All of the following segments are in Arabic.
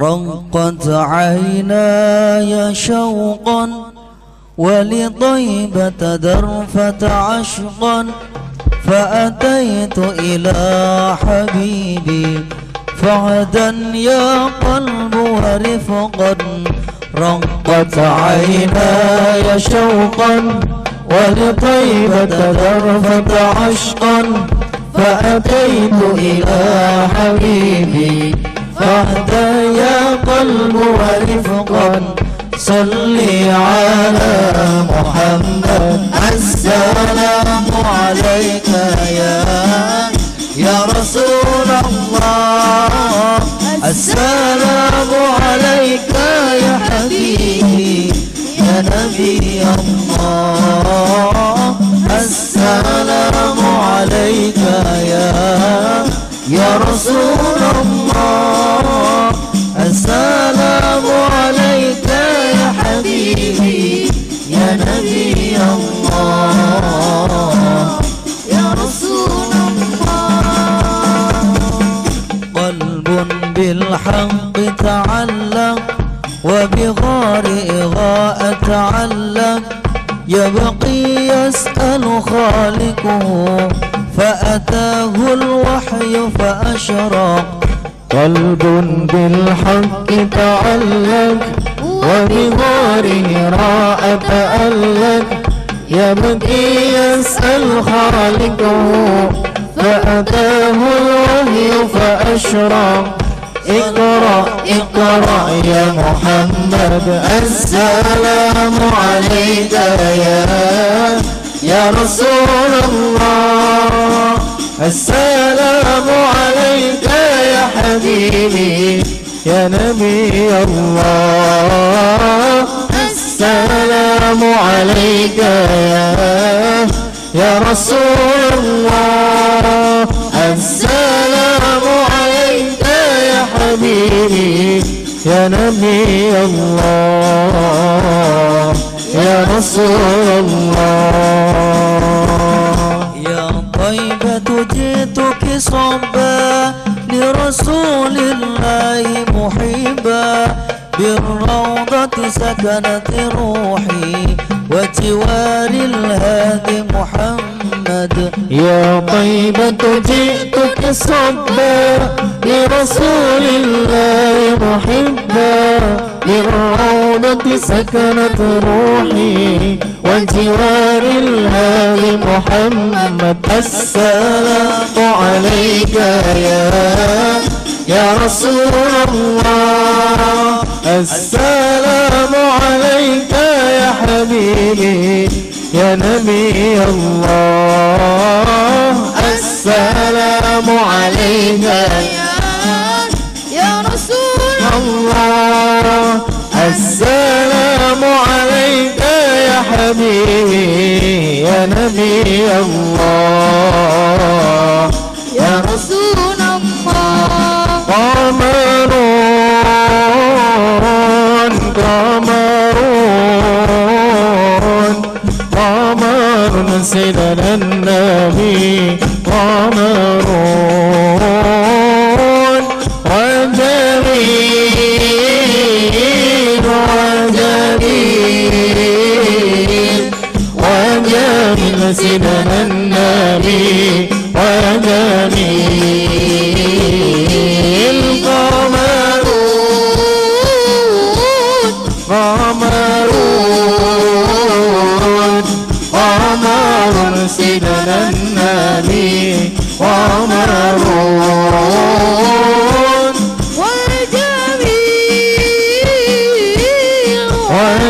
رقت عيناي شوقا ولطيبة درفة عشقا فأتيت إلى حبيبي فعدا يا قلب ورفقا رقت عيناي شوقا ولطيبة درفة عشقا فأتيت إلى حبيبي فاهدى يا قلب ورفقا صلي على محمد. السلام عليك يا يا رسول الله. السلام عليك يا حبيبي. يا نبي الله. وبغار إغاء تعلق يبقي يسأل خالقه فأتاه الوحي فأشرق قلب بالحق تعلق وبغاره راء تألق يبكي يسأل خالقه فأتاه الوحي فأشرق اقرأ يا محمد السلام عليك يا يا رسول الله. السلام عليك يا حبيبي يا نبي الله. السلام عليك يا يا رسول الله. حبيبي يا نبي الله يا رسول الله. يا طيبة جئتك صبا لرسول الله محبا بالروضة سكنت روحي وجوار الهادي محمد. يا طيبة جئتك صبا لرسول الله محبا للروضة سكنت روحي وجوار الهادي محمد. السلام عليك يا يا رسول الله. السلام عليك يا حبيبي يا نبي الله. السلام عليك يا رسول الله السلام عليك يا حبيبي يا نبي الله. يا رسول الله. قمرون قمرون قمر سيدنا النبي. قمرون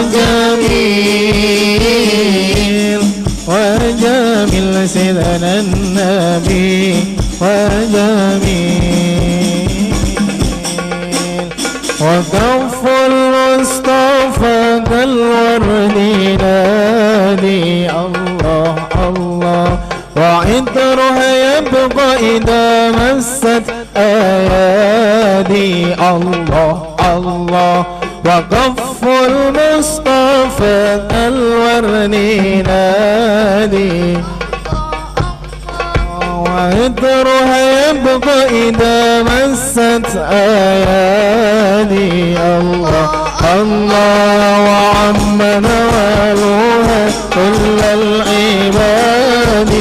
وجميل. وجميل سيدنا النبي. وجميل. وكف المصطفى كالورد نادي الله الله. وعطرها يبقى إذا مست أيادي. الله الله وكف المصطفى كالورد نادي. عطرها يبقى إذا مست أيادي. الله الله وعم نوالها كل العباد.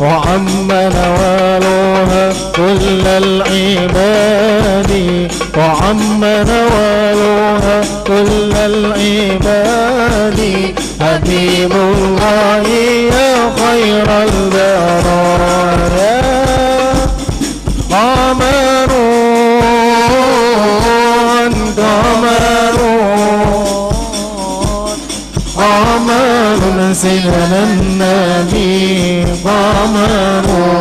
وعم نوالها كل العباد. وعم نوالها كل العباد. حبيب الله يا خير البرايا. قمرون قمرون قمر سنن النبي قمرون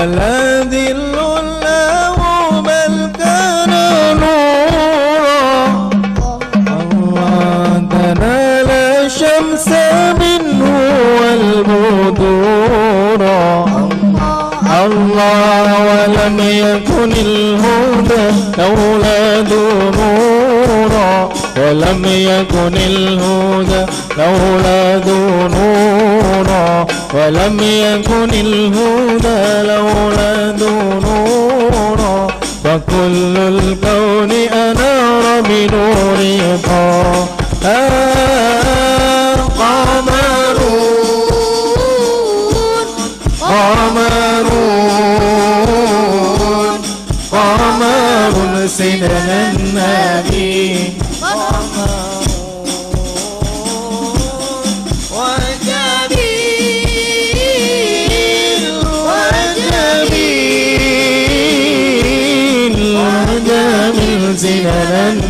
ولا ذل له بل كان نورا الله تنال شمس منه والبدور الله ولم يكن الهدى لولا نورا ولم يكن الهدى لولا نورا ولم يكن الهدى لولا فكل الكون أنار بنور قمرون قمر سنن النبي. وجميل